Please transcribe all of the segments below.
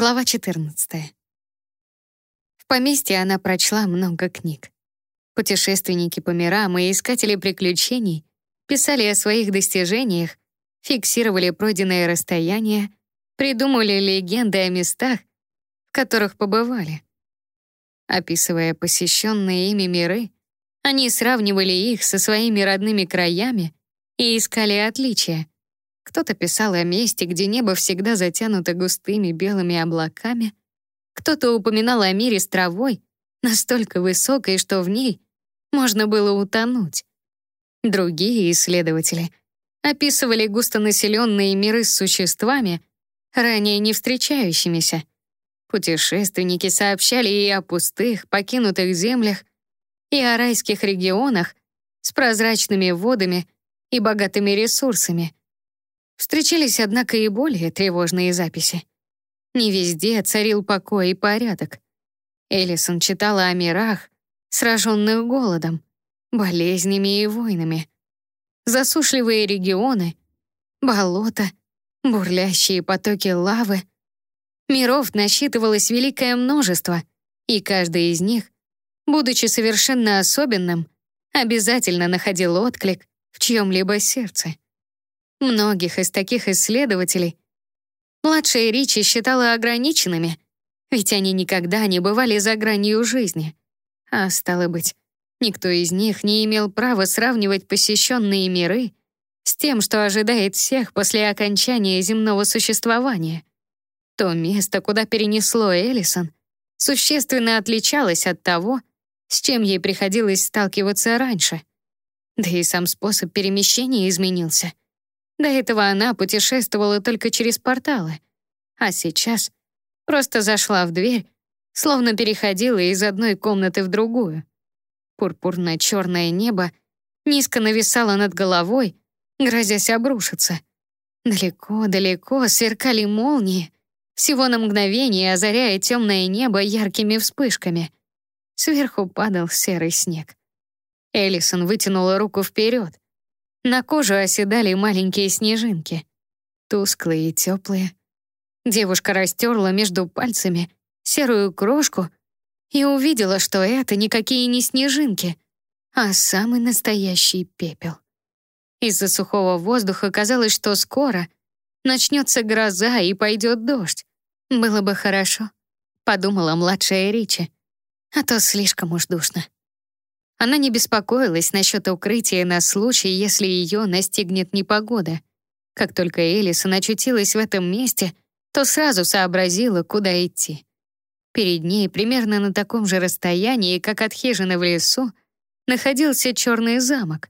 Глава 14. В поместье она прочла много книг. Путешественники по мирам и искатели приключений писали о своих достижениях, фиксировали пройденное расстояние, придумали легенды о местах, в которых побывали. Описывая посещенные ими миры, они сравнивали их со своими родными краями и искали отличия, кто-то писал о месте, где небо всегда затянуто густыми белыми облаками. Кто-то упоминал о мире с травой, настолько высокой, что в ней можно было утонуть. Другие исследователи описывали густонаселенные миры с существами, ранее не встречающимися. Путешественники сообщали и о пустых, покинутых землях, и о райских регионах с прозрачными водами и богатыми ресурсами — Встречались, однако, и более тревожные записи. Не везде царил покой и порядок. Эллисон читала о мирах, сраженных голодом, болезнями и войнами. Засушливые регионы, болота, бурлящие потоки лавы. Миров насчитывалось великое множество, и каждый из них, будучи совершенно особенным, обязательно находил отклик в чьем-либо сердце. Многих из таких исследователей младшая Ричи считала ограниченными, ведь они никогда не бывали за гранью жизни. А стало быть, никто из них не имел права сравнивать посещенные миры с тем, что ожидает всех после окончания земного существования. То место, куда перенесло Эллисон, существенно отличалось от того, с чем ей приходилось сталкиваться раньше. Да и сам способ перемещения изменился. До этого она путешествовала только через порталы, а сейчас просто зашла в дверь, словно переходила из одной комнаты в другую. Пурпурно-черное небо низко нависало над головой, грозясь обрушиться. Далеко-далеко сверкали молнии, всего на мгновение озаряя темное небо яркими вспышками. Сверху падал серый снег. Эллисон вытянула руку вперед. На кожу оседали маленькие снежинки, тусклые и теплые. Девушка растерла между пальцами серую крошку и увидела, что это никакие не снежинки, а самый настоящий пепел. Из-за сухого воздуха казалось, что скоро начнется гроза и пойдет дождь. Было бы хорошо, подумала младшая Ричи, а то слишком уж душно. Она не беспокоилась насчет укрытия на случай, если ее настигнет непогода. Как только Элисон очутилась в этом месте, то сразу сообразила, куда идти. Перед ней, примерно на таком же расстоянии, как от хижины в лесу, находился черный замок.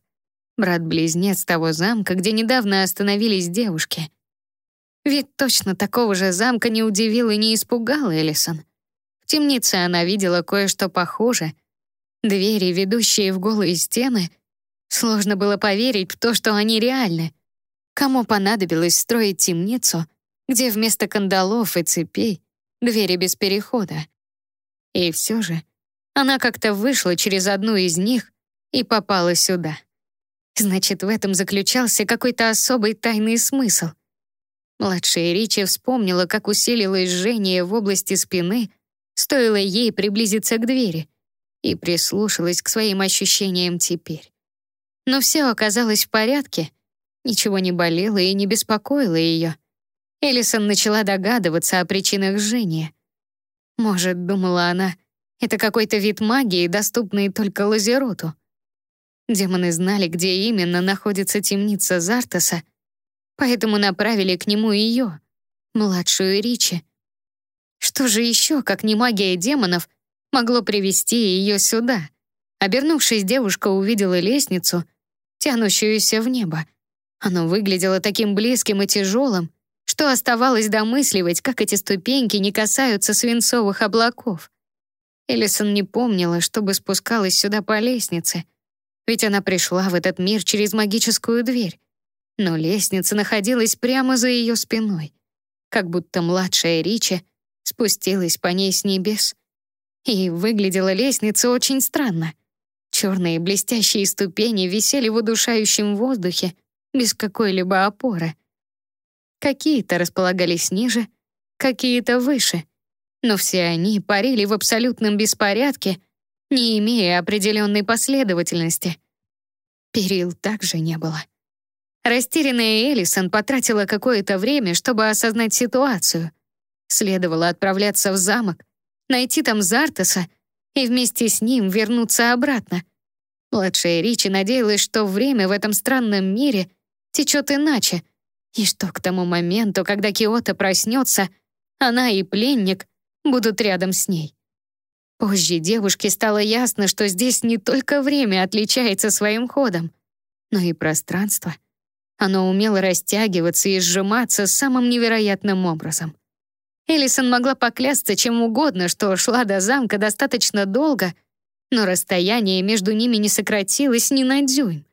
Брат-близнец того замка, где недавно остановились девушки. Ведь точно такого же замка не удивил и не испугал Элисон. В темнице она видела кое-что похожее, Двери, ведущие в голые стены, сложно было поверить в то, что они реальны. Кому понадобилось строить темницу, где вместо кандалов и цепей двери без перехода? И все же она как-то вышла через одну из них и попала сюда. Значит, в этом заключался какой-то особый тайный смысл. Младшая Ричи вспомнила, как усилилось жжение в области спины, стоило ей приблизиться к двери — и прислушалась к своим ощущениям теперь. Но все оказалось в порядке, ничего не болело и не беспокоило ее. Элисон начала догадываться о причинах жжения. Может, думала она, это какой-то вид магии, доступный только Лазероту. Демоны знали, где именно находится темница Зартаса, поэтому направили к нему ее, младшую Ричи. Что же еще, как не магия демонов — могло привести ее сюда. Обернувшись, девушка увидела лестницу, тянущуюся в небо. Оно выглядело таким близким и тяжелым, что оставалось домысливать, как эти ступеньки не касаются свинцовых облаков. Элисон не помнила, чтобы спускалась сюда по лестнице, ведь она пришла в этот мир через магическую дверь. Но лестница находилась прямо за ее спиной, как будто младшая Ричи спустилась по ней с небес. И выглядела лестница очень странно. Черные блестящие ступени висели в удушающем воздухе без какой-либо опоры. Какие-то располагались ниже, какие-то выше, но все они парили в абсолютном беспорядке, не имея определенной последовательности. Перил также не было. Растерянная Элисон потратила какое-то время, чтобы осознать ситуацию. Следовало отправляться в замок, найти там Зартаса и вместе с ним вернуться обратно. Младшая Ричи надеялась, что время в этом странном мире течет иначе, и что к тому моменту, когда Киото проснется, она и пленник будут рядом с ней. Позже девушке стало ясно, что здесь не только время отличается своим ходом, но и пространство. Оно умело растягиваться и сжиматься самым невероятным образом. Элисон могла поклясться чем угодно, что шла до замка достаточно долго, но расстояние между ними не сократилось ни на дюйм.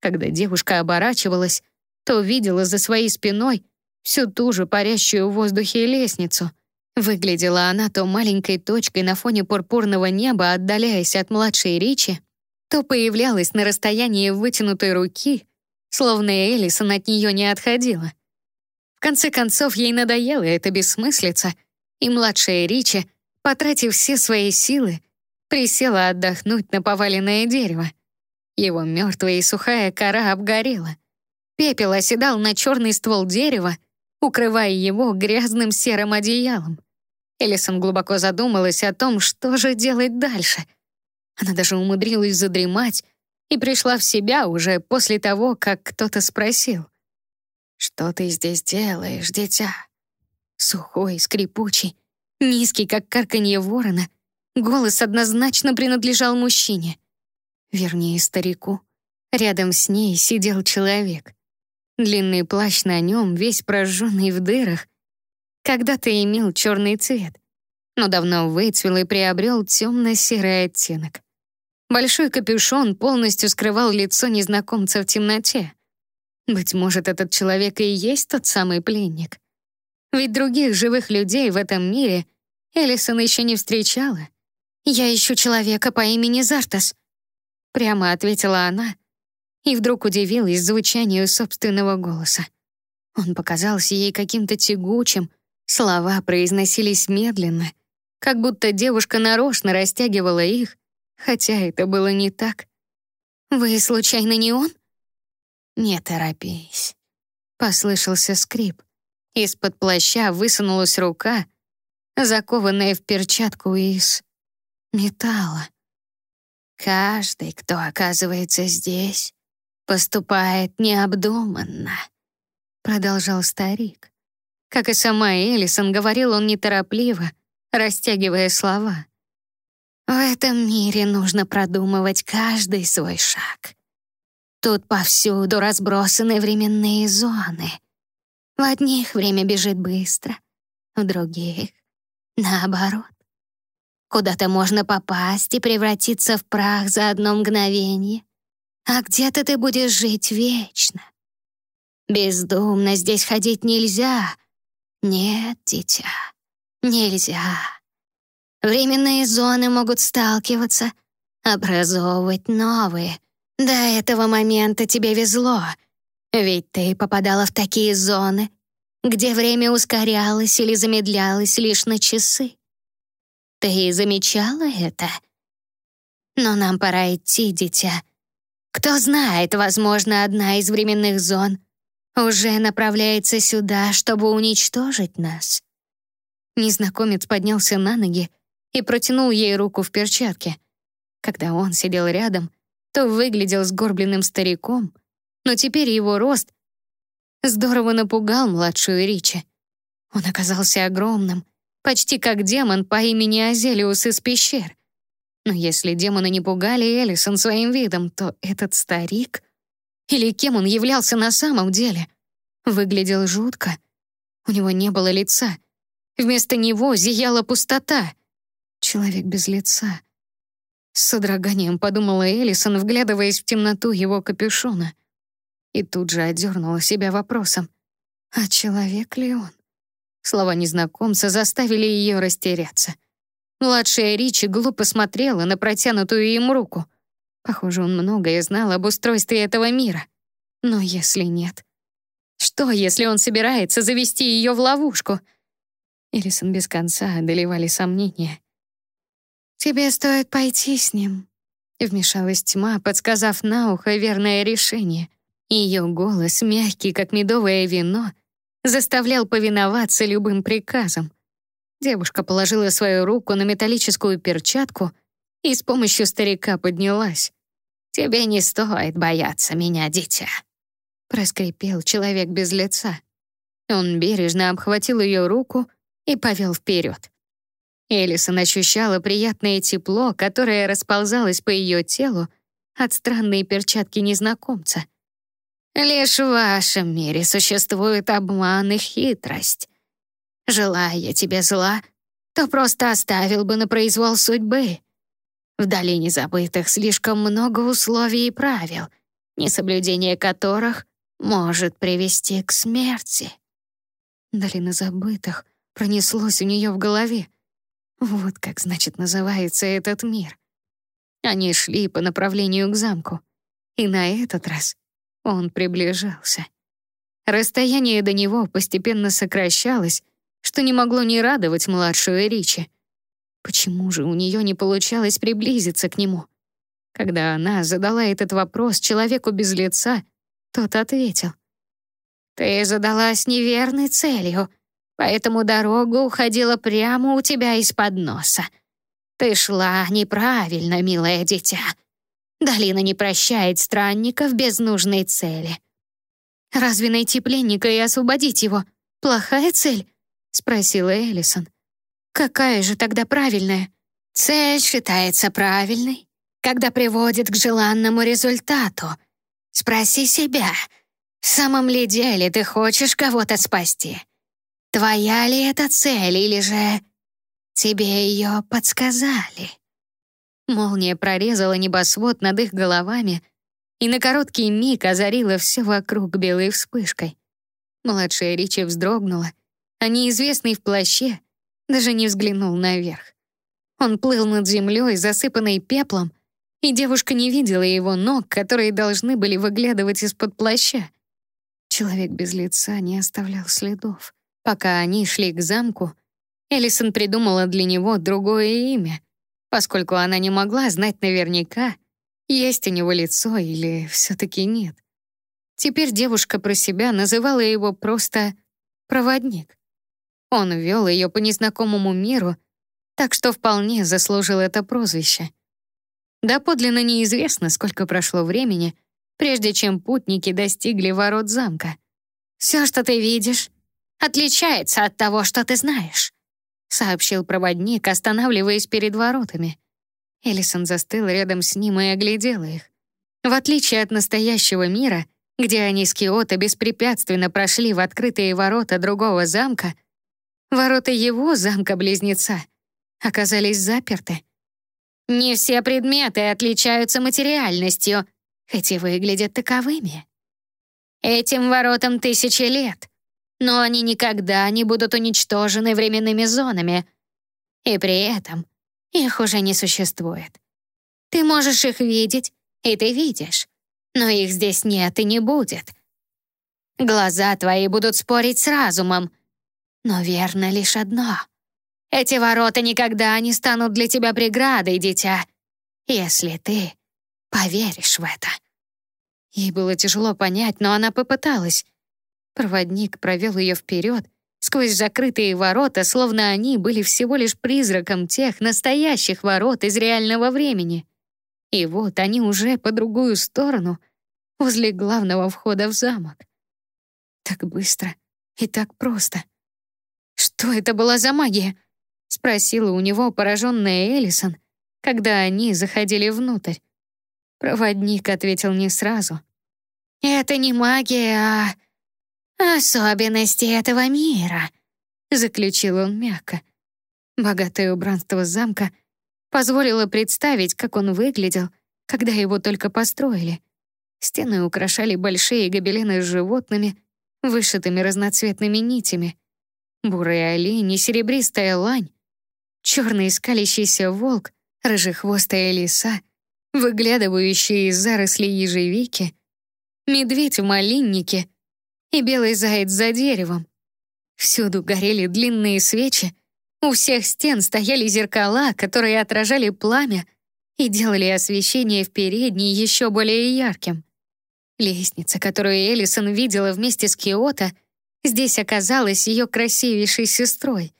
Когда девушка оборачивалась, то видела за своей спиной всю ту же парящую в воздухе лестницу. Выглядела она то маленькой точкой на фоне пурпурного неба, отдаляясь от младшей Ричи, то появлялась на расстоянии вытянутой руки, словно Элисон от нее не отходила. В конце концов, ей надоело это бессмыслица, и младшая Ричи, потратив все свои силы, присела отдохнуть на поваленное дерево. Его мертвая и сухая кора обгорела. Пепел оседал на черный ствол дерева, укрывая его грязным серым одеялом. Элисон глубоко задумалась о том, что же делать дальше. Она даже умудрилась задремать и пришла в себя уже после того, как кто-то спросил. «Что ты здесь делаешь, дитя?» Сухой, скрипучий, низкий, как карканье ворона, голос однозначно принадлежал мужчине. Вернее, старику. Рядом с ней сидел человек. Длинный плащ на нем, весь прожженный в дырах, когда-то имел черный цвет, но давно выцвел и приобрел темно-серый оттенок. Большой капюшон полностью скрывал лицо незнакомца в темноте. Быть может, этот человек и есть тот самый пленник. Ведь других живых людей в этом мире Элисон еще не встречала. «Я ищу человека по имени Зартас», — прямо ответила она, и вдруг удивилась звучанию собственного голоса. Он показался ей каким-то тягучим, слова произносились медленно, как будто девушка нарочно растягивала их, хотя это было не так. «Вы случайно не он?» «Не торопись», — послышался скрип. Из-под плаща высунулась рука, закованная в перчатку из металла. Каждый, кто оказывается здесь, поступает необдуманно, продолжал старик. Как и сама Элисон, говорил он неторопливо, растягивая слова. В этом мире нужно продумывать каждый свой шаг. Тут повсюду разбросаны временные зоны. В одних время бежит быстро, в других — наоборот. Куда-то можно попасть и превратиться в прах за одно мгновение, а где-то ты будешь жить вечно. Бездумно здесь ходить нельзя. Нет, дитя, нельзя. Временные зоны могут сталкиваться, образовывать новые — до этого момента тебе везло, ведь ты попадала в такие зоны, где время ускорялось или замедлялось лишь на часы. Ты замечала это? Но нам пора идти, дитя. Кто знает, возможно, одна из временных зон уже направляется сюда, чтобы уничтожить нас. Незнакомец поднялся на ноги и протянул ей руку в перчатке. Когда он сидел рядом, то выглядел сгорбленным стариком, но теперь его рост здорово напугал младшую Ричи. Он оказался огромным, почти как демон по имени Азелиус из пещер. Но если демоны не пугали Элисон своим видом, то этот старик... Или кем он являлся на самом деле? Выглядел жутко. У него не было лица. Вместо него зияла пустота. Человек без лица. С содроганием подумала Элисон, вглядываясь в темноту его капюшона. И тут же одернула себя вопросом. А человек ли он? Слова незнакомца заставили ее растеряться. Младшая Ричи глупо смотрела на протянутую им руку. Похоже, он многое знал об устройстве этого мира. Но если нет... Что, если он собирается завести ее в ловушку? Элисон без конца одолевали сомнения. «Тебе стоит пойти с ним», — вмешалась тьма, подсказав на ухо верное решение. Ее голос, мягкий, как медовое вино, заставлял повиноваться любым приказам. Девушка положила свою руку на металлическую перчатку и с помощью старика поднялась. «Тебе не стоит бояться меня, дитя», — проскрипел человек без лица. Он бережно обхватил ее руку и повел вперед. Элисон ощущала приятное тепло, которое расползалось по ее телу от странной перчатки незнакомца. «Лишь в вашем мире существует обман и хитрость. Желая я тебе зла, то просто оставил бы на произвол судьбы. В долине забытых слишком много условий и правил, несоблюдение которых может привести к смерти. Долина забытых пронеслось у нее в голове. Вот как, значит, называется этот мир. Они шли по направлению к замку, и на этот раз он приближался. Расстояние до него постепенно сокращалось, что не могло не радовать младшую Ричи. Почему же у нее не получалось приблизиться к нему? Когда она задала этот вопрос человеку без лица, тот ответил. «Ты задалась неверной целью, поэтому дорога уходила прямо у тебя из-под носа. Ты шла неправильно, милое дитя. Долина не прощает странников без нужной цели». «Разве найти пленника и освободить его — плохая цель?» — спросила Эллисон. «Какая же тогда правильная?» «Цель считается правильной, когда приводит к желанному результату. Спроси себя, в самом ли деле ты хочешь кого-то спасти? Твоя ли это цель или же тебе ее подсказали?» Молния прорезала небосвод над их головами и на короткий миг озарила все вокруг белой вспышкой. Младшая Ричи вздрогнула а неизвестный в плаще даже не взглянул наверх. Он плыл над землей, засыпанной пеплом, и девушка не видела его ног, которые должны были выглядывать из-под плаща. Человек без лица не оставлял следов. Пока они шли к замку, Элисон придумала для него другое имя, поскольку она не могла знать наверняка, есть у него лицо или все-таки нет. Теперь девушка про себя называла его просто «проводник». Он вел ее по незнакомому миру, так что вполне заслужил это прозвище. Доподлинно неизвестно, сколько прошло времени, прежде чем путники достигли ворот замка. «Все, что ты видишь, отличается от того, что ты знаешь», сообщил проводник, останавливаясь перед воротами. Элисон застыл рядом с ним и оглядела их. В отличие от настоящего мира, где они с Киото беспрепятственно прошли в открытые ворота другого замка, Ворота его замка-близнеца оказались заперты. Не все предметы отличаются материальностью, хоть и выглядят таковыми. Этим воротам тысячи лет, но они никогда не будут уничтожены временными зонами. И при этом их уже не существует. Ты можешь их видеть, и ты видишь, но их здесь нет и не будет. Глаза твои будут спорить с разумом, но верно лишь одно. Эти ворота никогда не станут для тебя преградой, дитя, если ты поверишь в это. Ей было тяжело понять, но она попыталась. Проводник провел ее вперед, сквозь закрытые ворота, словно они были всего лишь призраком тех настоящих ворот из реального времени. И вот они уже по другую сторону, возле главного входа в замок. Так быстро и так просто. «Что это была за магия?» — спросила у него пораженная Элисон, когда они заходили внутрь. Проводник ответил не сразу. «Это не магия, а особенности этого мира», — заключил он мягко. Богатое убранство замка позволило представить, как он выглядел, когда его только построили. Стены украшали большие гобелены с животными, вышитыми разноцветными нитями. Бурые олени, серебристая лань, черный скалящийся волк, рыжехвостая лиса, выглядывающие из зарослей ежевики, медведь в малиннике и белый заяц за деревом. Всюду горели длинные свечи, у всех стен стояли зеркала, которые отражали пламя и делали освещение в передней еще более ярким. Лестница, которую Элисон видела вместе с Киото, здесь оказалась ее красивейшей сестрой.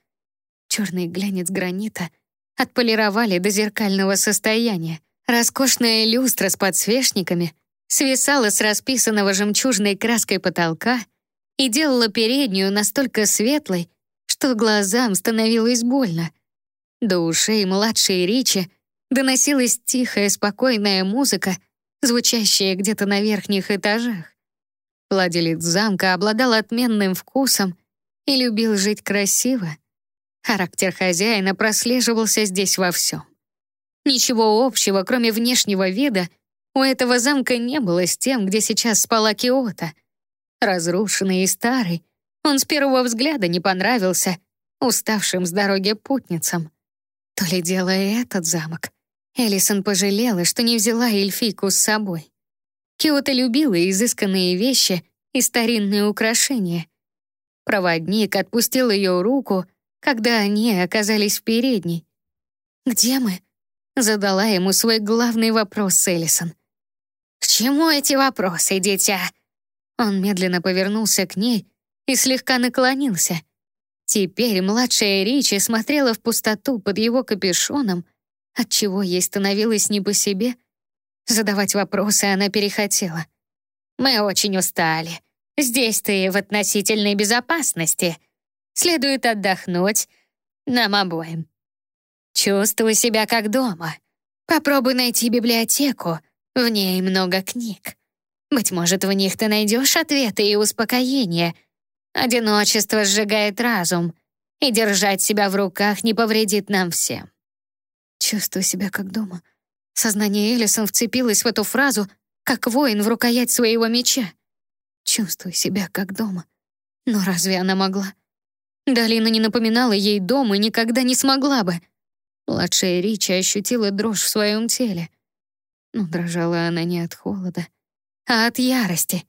Черный глянец гранита отполировали до зеркального состояния. Роскошная люстра с подсвечниками свисала с расписанного жемчужной краской потолка и делала переднюю настолько светлой, что глазам становилось больно. До ушей младшей Ричи доносилась тихая, спокойная музыка, звучащая где-то на верхних этажах. Владелец замка обладал отменным вкусом и любил жить красиво. Характер хозяина прослеживался здесь во всем. Ничего общего, кроме внешнего вида, у этого замка не было с тем, где сейчас спала Киота. Разрушенный и старый, он с первого взгляда не понравился уставшим с дороги путницам. То ли дело этот замок. Элисон пожалела, что не взяла эльфийку с собой. Киота любила изысканные вещи и старинные украшения. Проводник отпустил ее руку, когда они оказались в передней. «Где мы?» — задала ему свой главный вопрос Элисон. «К чему эти вопросы, дитя?» Он медленно повернулся к ней и слегка наклонился. Теперь младшая Ричи смотрела в пустоту под его капюшоном, отчего ей становилось не по себе. Задавать вопросы она перехотела. «Мы очень устали. Здесь ты в относительной безопасности. Следует отдохнуть нам обоим. Чувствуй себя как дома. Попробуй найти библиотеку. В ней много книг. Быть может, в них ты найдешь ответы и успокоение — Одиночество сжигает разум, и держать себя в руках не повредит нам всем. Чувствую себя как дома. Сознание Элисон вцепилось в эту фразу, как воин в рукоять своего меча. Чувствую себя как дома. Но разве она могла? Долина не напоминала ей дом и никогда не смогла бы. Младшая Ричи ощутила дрожь в своем теле. Но дрожала она не от холода, а от ярости.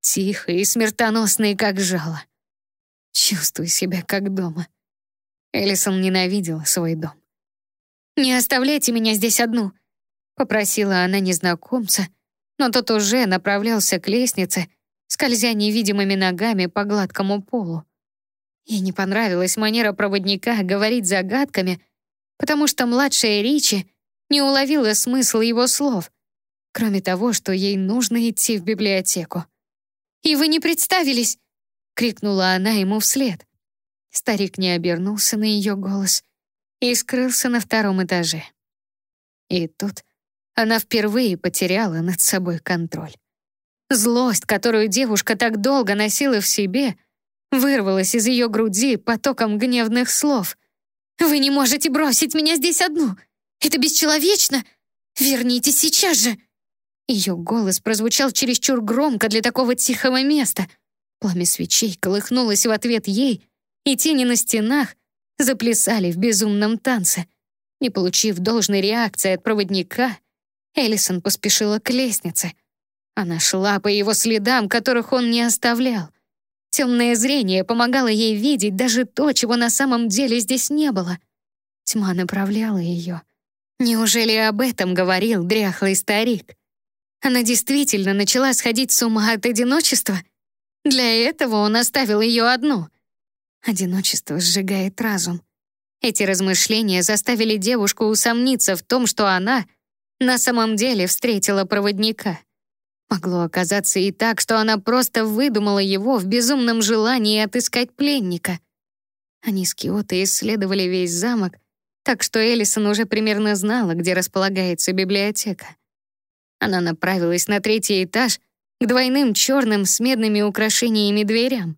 Тихой и смертоносной, как жало. Чувствую себя как дома. Элисон ненавидела свой дом. «Не оставляйте меня здесь одну», — попросила она незнакомца, но тот уже направлялся к лестнице, скользя невидимыми ногами по гладкому полу. Ей не понравилась манера проводника говорить загадками, потому что младшая Ричи не уловила смысл его слов, кроме того, что ей нужно идти в библиотеку. «И вы не представились!» — крикнула она ему вслед. Старик не обернулся на ее голос и скрылся на втором этаже. И тут она впервые потеряла над собой контроль. Злость, которую девушка так долго носила в себе, вырвалась из ее груди потоком гневных слов. «Вы не можете бросить меня здесь одну! Это бесчеловечно! Вернитесь сейчас же!» Ее голос прозвучал чересчур громко для такого тихого места. Пламя свечей колыхнулось в ответ ей, и тени на стенах заплясали в безумном танце. Не получив должной реакции от проводника, Эллисон поспешила к лестнице. Она шла по его следам, которых он не оставлял. Темное зрение помогало ей видеть даже то, чего на самом деле здесь не было. Тьма направляла ее. Неужели об этом говорил дряхлый старик? Она действительно начала сходить с ума от одиночества. Для этого он оставил ее одну. Одиночество сжигает разум. Эти размышления заставили девушку усомниться в том, что она на самом деле встретила проводника. Могло оказаться и так, что она просто выдумала его в безумном желании отыскать пленника. Они с Киото исследовали весь замок, так что Элисон уже примерно знала, где располагается библиотека. Она направилась на третий этаж к двойным черным с медными украшениями дверям.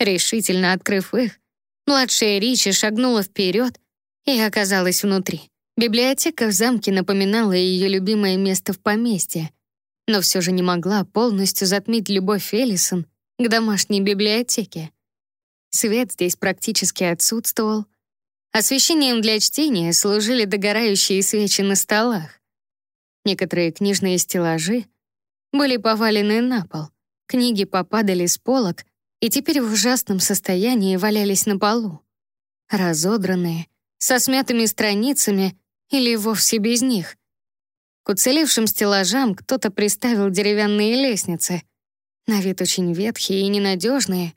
Решительно открыв их, младшая Ричи шагнула вперед и оказалась внутри. Библиотека в замке напоминала ее любимое место в поместье, но все же не могла полностью затмить любовь Эллисон к домашней библиотеке. Свет здесь практически отсутствовал. Освещением для чтения служили догорающие свечи на столах. Некоторые книжные стеллажи были повалены на пол, книги попадали с полок и теперь в ужасном состоянии валялись на полу. Разодранные, со смятыми страницами или вовсе без них. К уцелевшим стеллажам кто-то приставил деревянные лестницы, на вид очень ветхие и ненадежные,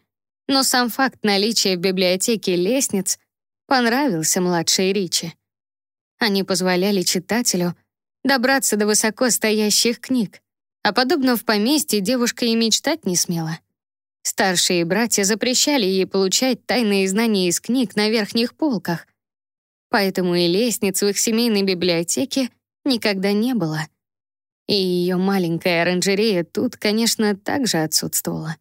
но сам факт наличия в библиотеке лестниц понравился младшей Ричи. Они позволяли читателю добраться до высоко стоящих книг, а подобно в поместье девушка и мечтать не смела. Старшие братья запрещали ей получать тайные знания из книг на верхних полках, поэтому и лестниц в их семейной библиотеке никогда не было. И ее маленькая оранжерея тут, конечно, также отсутствовала.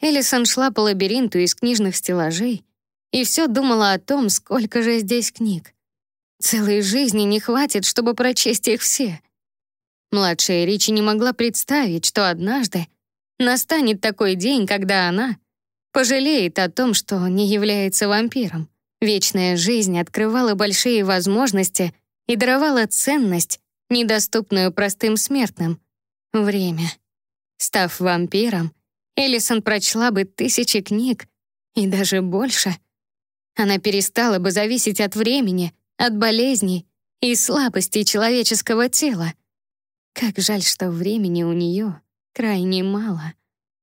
Элисон шла по лабиринту из книжных стеллажей и все думала о том, сколько же здесь книг. Целой жизни не хватит, чтобы прочесть их все. Младшая Ричи не могла представить, что однажды настанет такой день, когда она пожалеет о том, что не является вампиром. Вечная жизнь открывала большие возможности и даровала ценность, недоступную простым смертным — время. Став вампиром, Элисон прочла бы тысячи книг и даже больше. Она перестала бы зависеть от времени, от болезней и слабостей человеческого тела. Как жаль, что времени у нее крайне мало.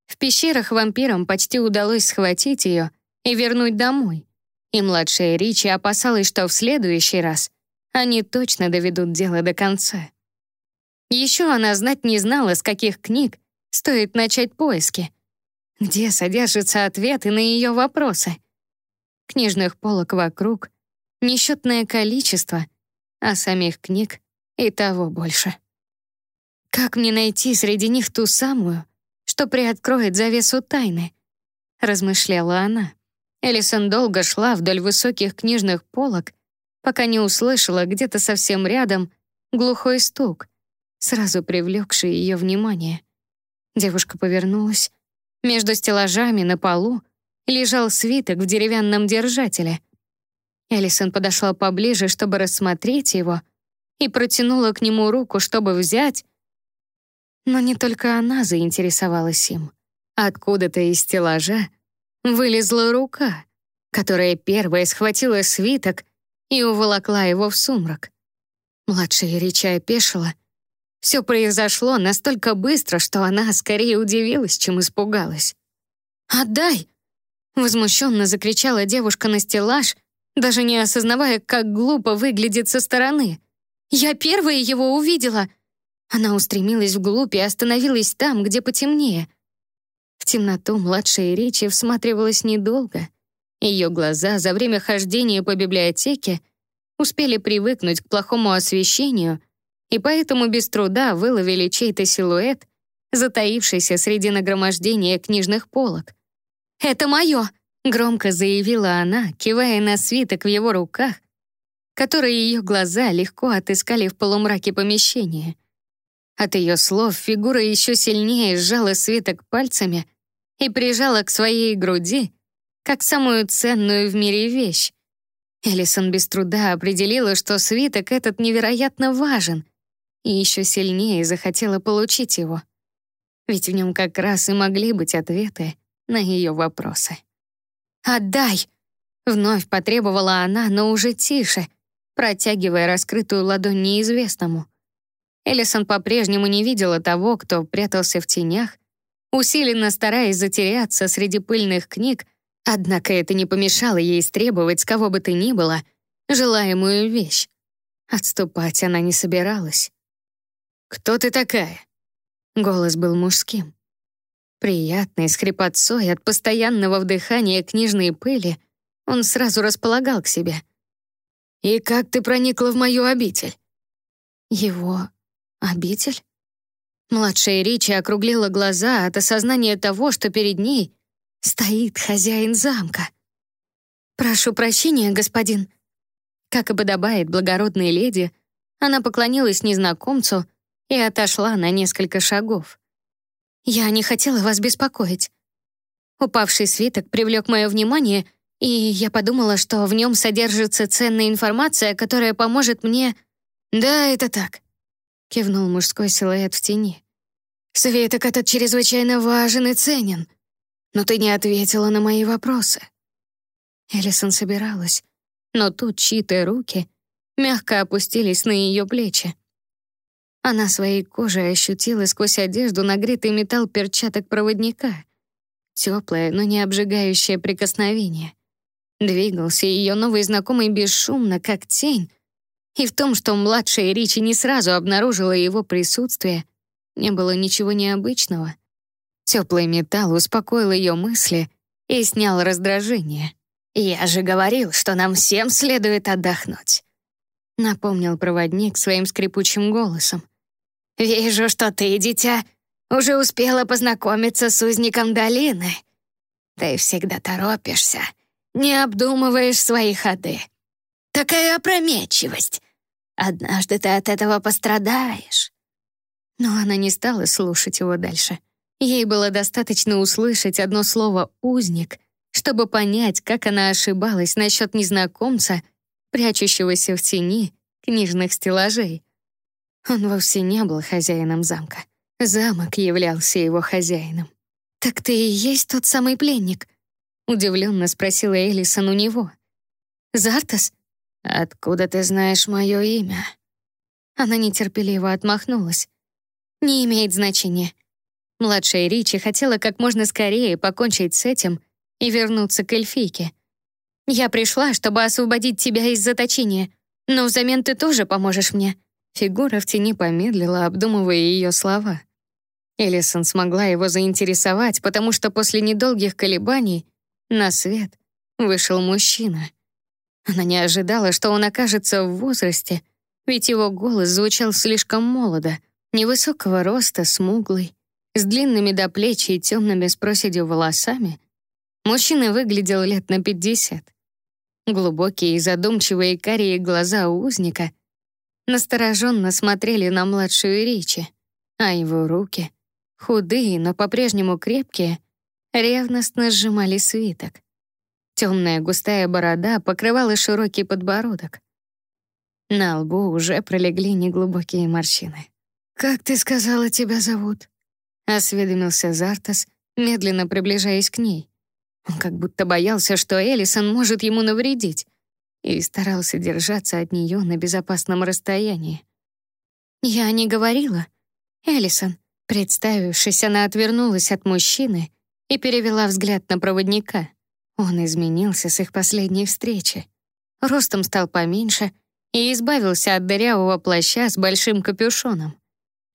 В пещерах вампирам почти удалось схватить ее и вернуть домой. И младшая Ричи опасалась, что в следующий раз они точно доведут дело до конца. Еще она знать не знала, с каких книг стоит начать поиски. Где содержатся ответы на ее вопросы. Книжных полок вокруг несчетное количество, а самих книг и того больше. Как мне найти среди них ту самую, что приоткроет завесу тайны? Размышляла она. Элисон долго шла вдоль высоких книжных полок, пока не услышала где-то совсем рядом глухой стук, сразу привлекший ее внимание. Девушка повернулась. Между стеллажами на полу лежал свиток в деревянном держателе. Элисон подошла поближе, чтобы рассмотреть его, и протянула к нему руку, чтобы взять, но не только она заинтересовалась им. Откуда-то из стеллажа вылезла рука, которая первая схватила свиток и уволокла его в сумрак. Младшая Рича опешила. Все произошло настолько быстро, что она скорее удивилась, чем испугалась. «Отдай!» — возмущенно закричала девушка на стеллаж, даже не осознавая, как глупо выглядит со стороны. «Я первая его увидела!» Она устремилась вглубь и остановилась там, где потемнее. В темноту младшая Ричи всматривалась недолго. Ее глаза за время хождения по библиотеке успели привыкнуть к плохому освещению и поэтому без труда выловили чей-то силуэт, затаившийся среди нагромождения книжных полок. «Это мое!» — громко заявила она, кивая на свиток в его руках, который ее глаза легко отыскали в полумраке помещения — от ее слов фигура еще сильнее сжала свиток пальцами и прижала к своей груди, как самую ценную в мире вещь. Элисон без труда определила, что свиток этот невероятно важен, и еще сильнее захотела получить его. Ведь в нем как раз и могли быть ответы на ее вопросы. «Отдай!» — вновь потребовала она, но уже тише, протягивая раскрытую ладонь неизвестному — Элисон по-прежнему не видела того, кто прятался в тенях, усиленно стараясь затеряться среди пыльных книг, однако это не помешало ей истребовать с кого бы то ни было желаемую вещь. Отступать она не собиралась. «Кто ты такая?» Голос был мужским. Приятный, с хрипотцой от постоянного вдыхания книжной пыли, он сразу располагал к себе. «И как ты проникла в мою обитель?» Его Обитель? Младшая Ричи округлила глаза от осознания того, что перед ней стоит хозяин замка. «Прошу прощения, господин». Как и подобает благородной леди, она поклонилась незнакомцу и отошла на несколько шагов. «Я не хотела вас беспокоить. Упавший свиток привлек мое внимание, и я подумала, что в нем содержится ценная информация, которая поможет мне...» «Да, это так», — кивнул мужской силуэт в тени. «Свиток этот чрезвычайно важен и ценен. но ты не ответила на мои вопросы». Элисон собиралась, но тут чьи-то руки мягко опустились на ее плечи. Она своей кожей ощутила сквозь одежду нагретый металл перчаток проводника. Теплое, но не обжигающее прикосновение. Двигался ее новый знакомый бесшумно, как тень, и в том, что младшая Ричи не сразу обнаружила его присутствие, не было ничего необычного. Теплый металл успокоил ее мысли и снял раздражение. «Я же говорил, что нам всем следует отдохнуть», напомнил проводник своим скрипучим голосом. «Вижу, что ты, дитя, уже успела познакомиться с узником долины. Ты всегда торопишься, не обдумываешь свои ходы. Такая опрометчивость. Однажды ты от этого пострадаешь». Но она не стала слушать его дальше. Ей было достаточно услышать одно слово «узник», чтобы понять, как она ошибалась насчет незнакомца, прячущегося в тени книжных стеллажей. Он вовсе не был хозяином замка. Замок являлся его хозяином. «Так ты и есть тот самый пленник?» — удивленно спросила Элисон у него. «Зартас? Откуда ты знаешь мое имя?» Она нетерпеливо отмахнулась. «Не имеет значения». Младшая Ричи хотела как можно скорее покончить с этим и вернуться к эльфийке. «Я пришла, чтобы освободить тебя из заточения, но взамен ты тоже поможешь мне». Фигура в тени помедлила, обдумывая ее слова. Элисон смогла его заинтересовать, потому что после недолгих колебаний на свет вышел мужчина. Она не ожидала, что он окажется в возрасте, ведь его голос звучал слишком молодо, невысокого роста, смуглый, с длинными до плеч и темными с проседью волосами. Мужчина выглядел лет на пятьдесят. Глубокие и задумчивые карие глаза узника настороженно смотрели на младшую Ричи, а его руки, худые, но по-прежнему крепкие, ревностно сжимали свиток. Темная густая борода покрывала широкий подбородок. На лбу уже пролегли неглубокие морщины. «Как ты сказала, тебя зовут?» — осведомился Зартас, медленно приближаясь к ней. Он как будто боялся, что Элисон может ему навредить и старался держаться от нее на безопасном расстоянии. «Я не говорила. Элисон». Представившись, она отвернулась от мужчины и перевела взгляд на проводника. Он изменился с их последней встречи. Ростом стал поменьше и избавился от дырявого плаща с большим капюшоном.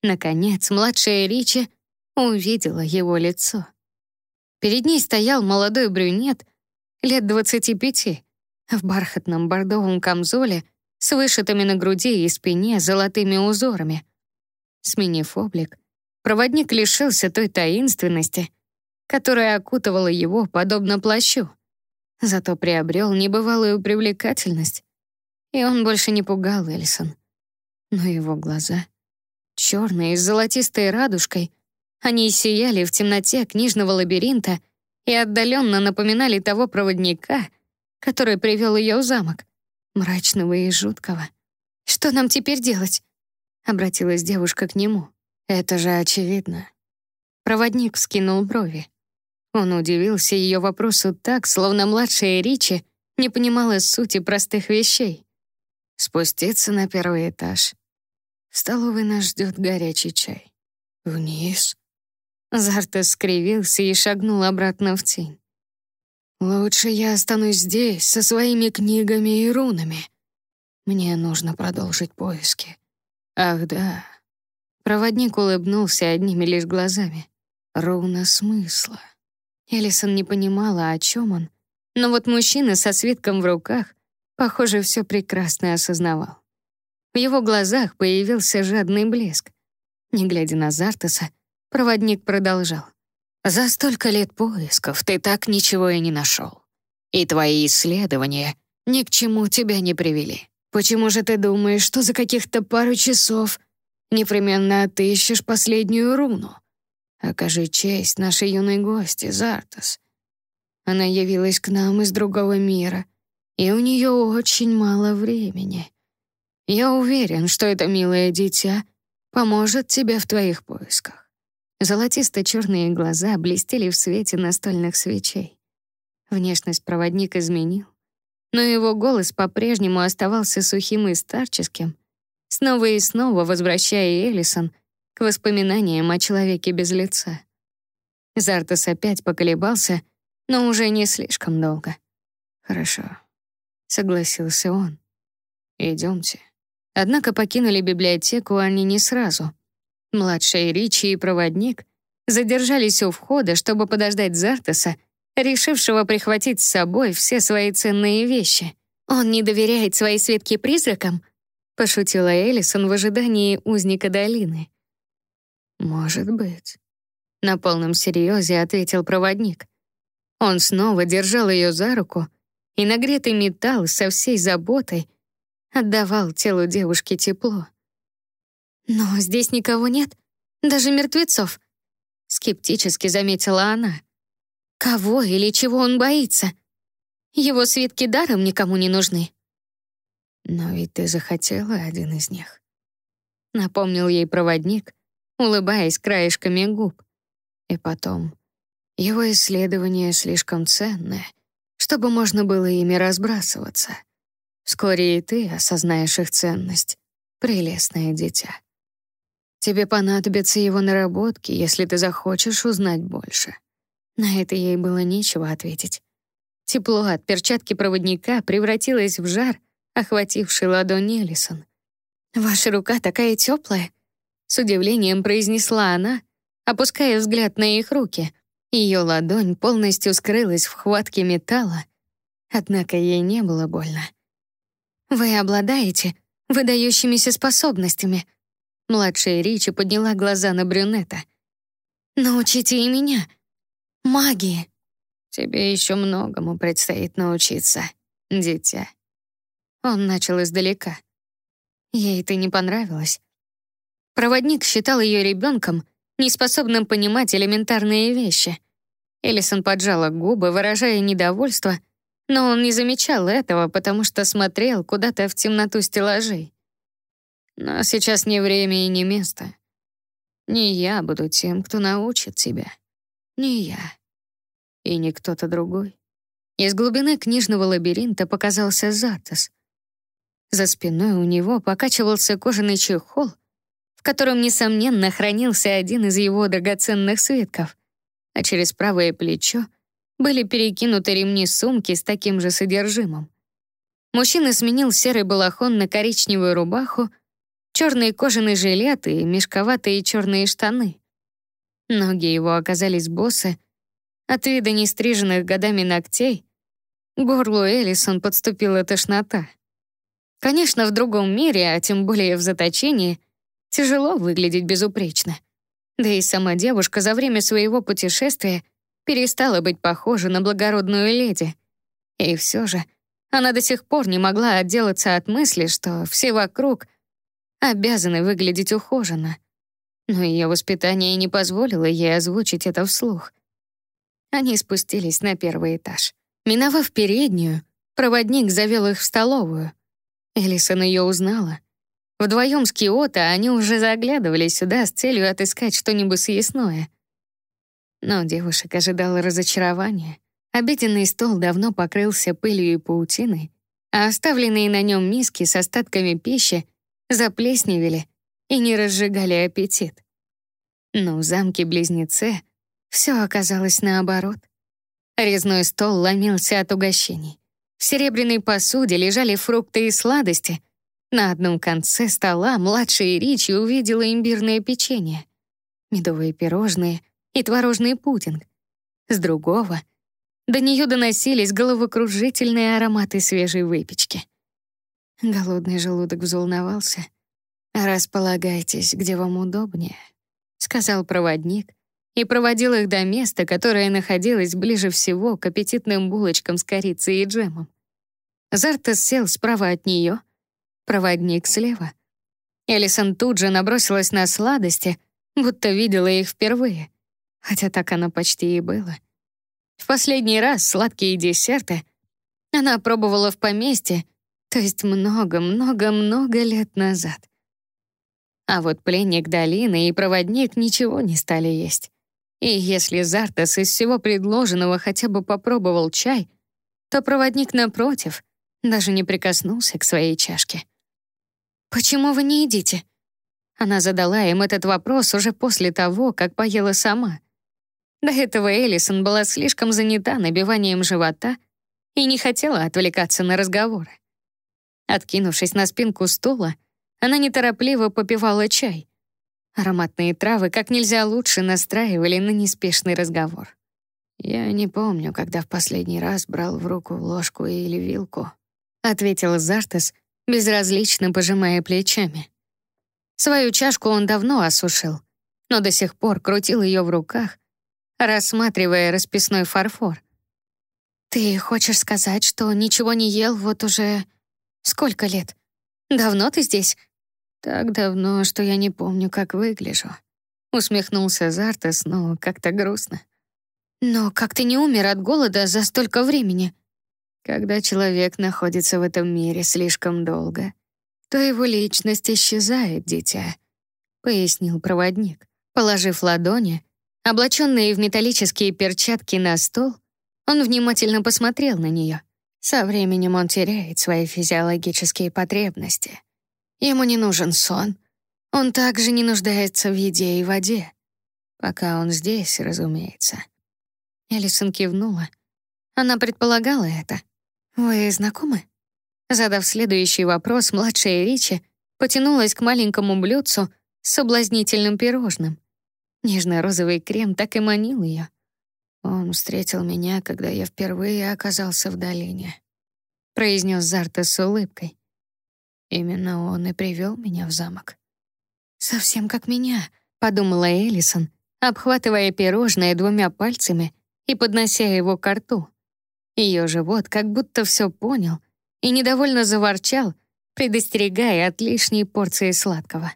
Наконец, младшая Ричи увидела его лицо. Перед ней стоял молодой брюнет лет двадцати пяти, в бархатном бордовом камзоле с вышитыми на груди и спине золотыми узорами. Сменив облик, проводник лишился той таинственности, которая окутывала его подобно плащу, зато приобрел небывалую привлекательность, и он больше не пугал Эльсон. Но его глаза, черные с золотистой радужкой, они сияли в темноте книжного лабиринта и отдаленно напоминали того проводника — который привел ее в замок, мрачного и жуткого. «Что нам теперь делать?» — обратилась девушка к нему. «Это же очевидно». Проводник вскинул брови. Он удивился ее вопросу так, словно младшая Ричи не понимала сути простых вещей. Спуститься на первый этаж. В столовой нас ждет горячий чай. Вниз. Зартес скривился и шагнул обратно в тень. Лучше я останусь здесь со своими книгами и рунами. Мне нужно продолжить поиски. Ах да. Проводник улыбнулся одними лишь глазами. Руна смысла. Элисон не понимала, о чем он, но вот мужчина со свитком в руках, похоже, все прекрасно осознавал. В его глазах появился жадный блеск. Не глядя на Зартаса, проводник продолжал. За столько лет поисков ты так ничего и не нашел. И твои исследования ни к чему тебя не привели. Почему же ты думаешь, что за каких-то пару часов непременно отыщешь последнюю руну? Окажи честь нашей юной гости, Зартас. Она явилась к нам из другого мира, и у нее очень мало времени. Я уверен, что это милое дитя поможет тебе в твоих поисках. Золотисто-черные глаза блестели в свете настольных свечей. Внешность проводник изменил, но его голос по-прежнему оставался сухим и старческим, снова и снова возвращая Элисон к воспоминаниям о человеке без лица. Зартас опять поколебался, но уже не слишком долго. «Хорошо», — согласился он. «Идемте». Однако покинули библиотеку они не сразу. Младшая Ричи и проводник задержались у входа, чтобы подождать Зартаса, решившего прихватить с собой все свои ценные вещи. «Он не доверяет своей Светке призракам?» — пошутила Элисон в ожидании узника долины. «Может быть», — на полном серьезе ответил проводник. Он снова держал ее за руку, и нагретый металл со всей заботой отдавал телу девушки тепло. «Но здесь никого нет, даже мертвецов», — скептически заметила она. «Кого или чего он боится? Его свитки даром никому не нужны». «Но ведь ты захотела один из них», — напомнил ей проводник, улыбаясь краешками губ. И потом, его исследования слишком ценные, чтобы можно было ими разбрасываться. Вскоре и ты осознаешь их ценность, прелестное дитя. Тебе понадобятся его наработки, если ты захочешь узнать больше. На это ей было нечего ответить. Тепло от перчатки проводника превратилось в жар, охвативший ладонь Элисон. «Ваша рука такая теплая», — с удивлением произнесла она, опуская взгляд на их руки. Ее ладонь полностью скрылась в хватке металла, однако ей не было больно. «Вы обладаете выдающимися способностями», Младшая Ричи подняла глаза на брюнета. «Научите и меня. Магии». «Тебе еще многому предстоит научиться, дитя». Он начал издалека. Ей это не понравилось. Проводник считал ее ребенком, неспособным понимать элементарные вещи. Элисон поджала губы, выражая недовольство, но он не замечал этого, потому что смотрел куда-то в темноту стеллажей. Но сейчас не время и не место. Не я буду тем, кто научит тебя. Не я. И не кто-то другой. Из глубины книжного лабиринта показался Затос. За спиной у него покачивался кожаный чехол, в котором, несомненно, хранился один из его драгоценных свитков, а через правое плечо были перекинуты ремни сумки с таким же содержимым. Мужчина сменил серый балахон на коричневую рубаху, черный кожаный жилет и мешковатые черные штаны. Ноги его оказались босы. От вида нестриженных годами ногтей горлу Элисон подступила тошнота. Конечно, в другом мире, а тем более в заточении, тяжело выглядеть безупречно. Да и сама девушка за время своего путешествия перестала быть похожа на благородную леди. И все же она до сих пор не могла отделаться от мысли, что все вокруг обязаны выглядеть ухоженно. Но ее воспитание не позволило ей озвучить это вслух. Они спустились на первый этаж. Миновав переднюю, проводник завел их в столовую. Элисон ее узнала. Вдвоем с Киото они уже заглядывали сюда с целью отыскать что-нибудь съестное. Но девушек ожидало разочарование. Обеденный стол давно покрылся пылью и паутиной, а оставленные на нем миски с остатками пищи заплесневели и не разжигали аппетит. Но в замке-близнеце все оказалось наоборот. Резной стол ломился от угощений. В серебряной посуде лежали фрукты и сладости. На одном конце стола младшая Ричи увидела имбирное печенье, медовые пирожные и творожный пудинг. С другого до нее доносились головокружительные ароматы свежей выпечки. Голодный желудок взволновался. «Располагайтесь, где вам удобнее», — сказал проводник и проводил их до места, которое находилось ближе всего к аппетитным булочкам с корицей и джемом. Зартас сел справа от нее, проводник слева. Элисон тут же набросилась на сладости, будто видела их впервые, хотя так оно почти и было. В последний раз сладкие десерты она пробовала в поместье, то есть много-много-много лет назад. А вот пленник долины и проводник ничего не стали есть. И если Зартас из всего предложенного хотя бы попробовал чай, то проводник, напротив, даже не прикоснулся к своей чашке. «Почему вы не едите?» Она задала им этот вопрос уже после того, как поела сама. До этого Элисон была слишком занята набиванием живота и не хотела отвлекаться на разговоры. Откинувшись на спинку стула, она неторопливо попивала чай. Ароматные травы как нельзя лучше настраивали на неспешный разговор. «Я не помню, когда в последний раз брал в руку ложку или вилку», ответил Зартес, безразлично пожимая плечами. Свою чашку он давно осушил, но до сих пор крутил ее в руках, рассматривая расписной фарфор. «Ты хочешь сказать, что ничего не ел вот уже сколько лет? Давно ты здесь?» «Так давно, что я не помню, как выгляжу», — усмехнулся Зартес, но как-то грустно. «Но как ты не умер от голода за столько времени?» «Когда человек находится в этом мире слишком долго, то его личность исчезает, дитя», — пояснил проводник. Положив ладони, облаченные в металлические перчатки на стол, он внимательно посмотрел на нее. Со временем он теряет свои физиологические потребности. Ему не нужен сон. Он также не нуждается в еде и воде. Пока он здесь, разумеется. Элисон кивнула. Она предполагала это. «Вы знакомы?» Задав следующий вопрос, младшая Ричи потянулась к маленькому блюдцу с соблазнительным пирожным. Нежно-розовый крем так и манил ее. Он встретил меня, когда я впервые оказался в долине. Произнес Зарта с улыбкой. Именно он и привел меня в замок. «Совсем как меня», — подумала Элисон, обхватывая пирожное двумя пальцами и поднося его к рту. Ее живот как будто все понял и недовольно заворчал, предостерегая от лишней порции сладкого.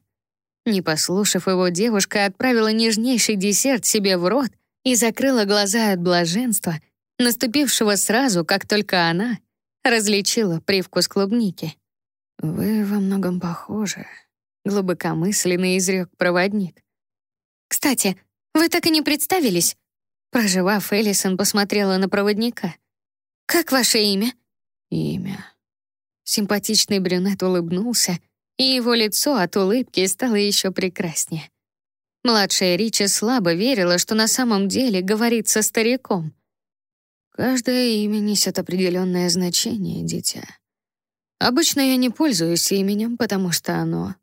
Не послушав его, девушка отправила нежнейший десерт себе в рот и закрыла глаза от блаженства, наступившего сразу, как только она различила привкус клубники. «Вы во многом похожи», — глубокомысленно изрек проводник. «Кстати, вы так и не представились?» Проживав, Элисон посмотрела на проводника. «Как ваше имя?» «Имя». Симпатичный брюнет улыбнулся, и его лицо от улыбки стало еще прекраснее. Младшая Ричи слабо верила, что на самом деле говорит со стариком. «Каждое имя несет определенное значение, дитя. Обычно я не пользуюсь именем, потому что оно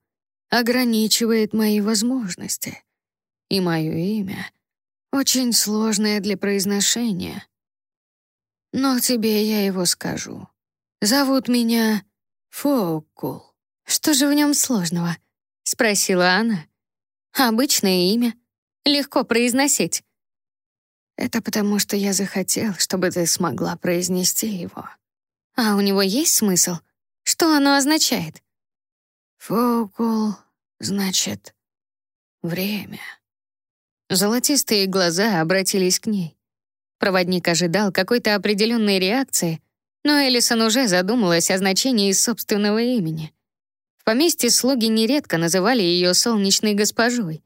ограничивает мои возможности. И мое имя очень сложное для произношения. Но тебе я его скажу. Зовут меня Фоукул. «Что же в нем сложного?» — спросила она. «Обычное имя. Легко произносить». «Это потому, что я захотел, чтобы ты смогла произнести его». «А у него есть смысл? Что оно означает?» «Фокул» значит «время». Золотистые глаза обратились к ней. Проводник ожидал какой-то определенной реакции, но Элисон уже задумалась о значении собственного имени. В поместье слуги нередко называли ее солнечной госпожой.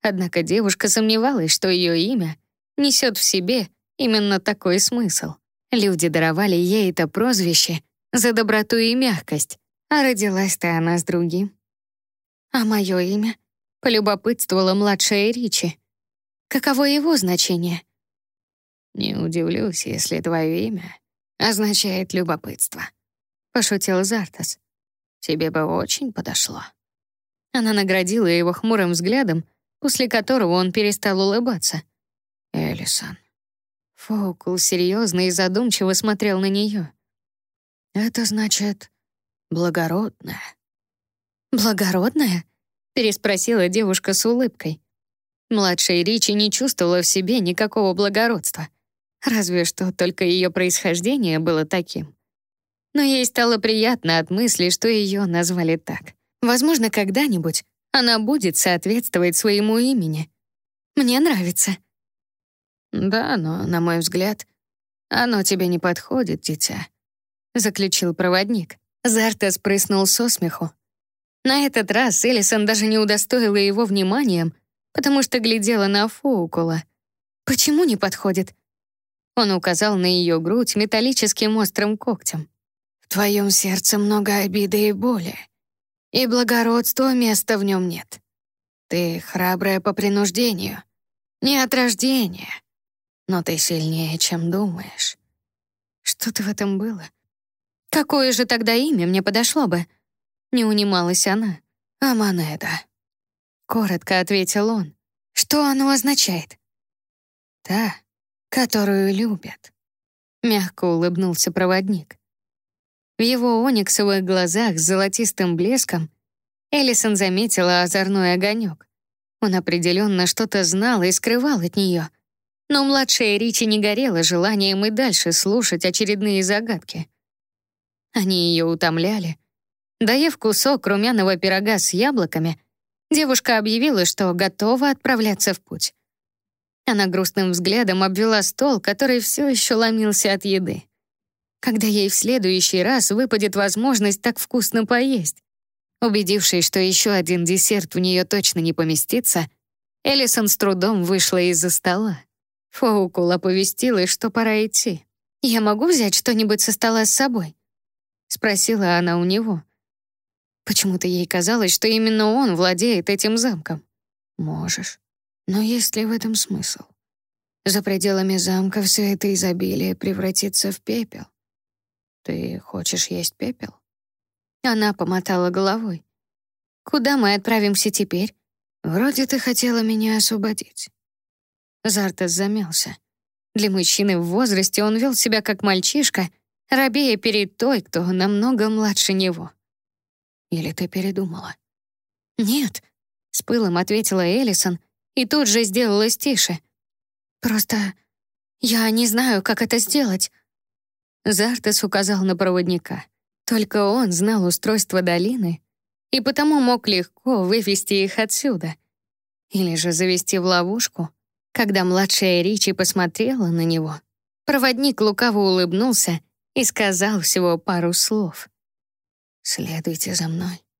Однако девушка сомневалась, что ее имя несет в себе именно такой смысл. Люди даровали ей это прозвище за доброту и мягкость, а родилась-то она с другим. «А мое имя?» — полюбопытствовала младшая Ричи. «Каково его значение?» «Не удивлюсь, если твое имя означает любопытство», — пошутил Зартас. Тебе бы очень подошло». Она наградила его хмурым взглядом, после которого он перестал улыбаться. «Элисон». Фоукл серьезно и задумчиво смотрел на нее. «Это значит благородная». «Благородная?» — переспросила девушка с улыбкой. Младшая Ричи не чувствовала в себе никакого благородства. Разве что только ее происхождение было таким но ей стало приятно от мысли, что ее назвали так. Возможно, когда-нибудь она будет соответствовать своему имени. Мне нравится. «Да, но, на мой взгляд, оно тебе не подходит, дитя», — заключил проводник. Зарта спрыснул со смеху. На этот раз Элисон даже не удостоила его вниманием, потому что глядела на Фоукула. «Почему не подходит?» Он указал на ее грудь металлическим острым когтем. «В твоем сердце много обиды и боли, и благородства места в нем нет. Ты храбрая по принуждению, не от рождения, но ты сильнее, чем думаешь». Что-то в этом было. Какое же тогда имя мне подошло бы? Не унималась она. Аманеда. Коротко ответил он. Что оно означает? Та, которую любят. Мягко улыбнулся проводник. В его ониксовых глазах с золотистым блеском Эллисон заметила озорной огонек. Он определенно что-то знал и скрывал от нее. Но младшая Ричи не горела желанием и дальше слушать очередные загадки. Они ее утомляли. Доев кусок румяного пирога с яблоками, девушка объявила, что готова отправляться в путь. Она грустным взглядом обвела стол, который все еще ломился от еды. Когда ей в следующий раз выпадет возможность так вкусно поесть? Убедившись, что еще один десерт в нее точно не поместится, Элисон с трудом вышла из-за стола. Фоукул оповестила, что пора идти. «Я могу взять что-нибудь со стола с собой?» — спросила она у него. Почему-то ей казалось, что именно он владеет этим замком. «Можешь. Но есть ли в этом смысл? За пределами замка все это изобилие превратится в пепел. Ты хочешь есть пепел?» Она помотала головой. «Куда мы отправимся теперь?» «Вроде ты хотела меня освободить». Зартес замялся. Для мужчины в возрасте он вел себя как мальчишка, рабея перед той, кто намного младше него. «Или ты передумала?» «Нет», — с пылом ответила Эллисон и тут же сделалась тише. «Просто я не знаю, как это сделать». Зартес указал на проводника. Только он знал устройство долины и потому мог легко вывести их отсюда. Или же завести в ловушку — когда младшая Ричи посмотрела на него, проводник лукаво улыбнулся и сказал всего пару слов. «Следуйте за мной».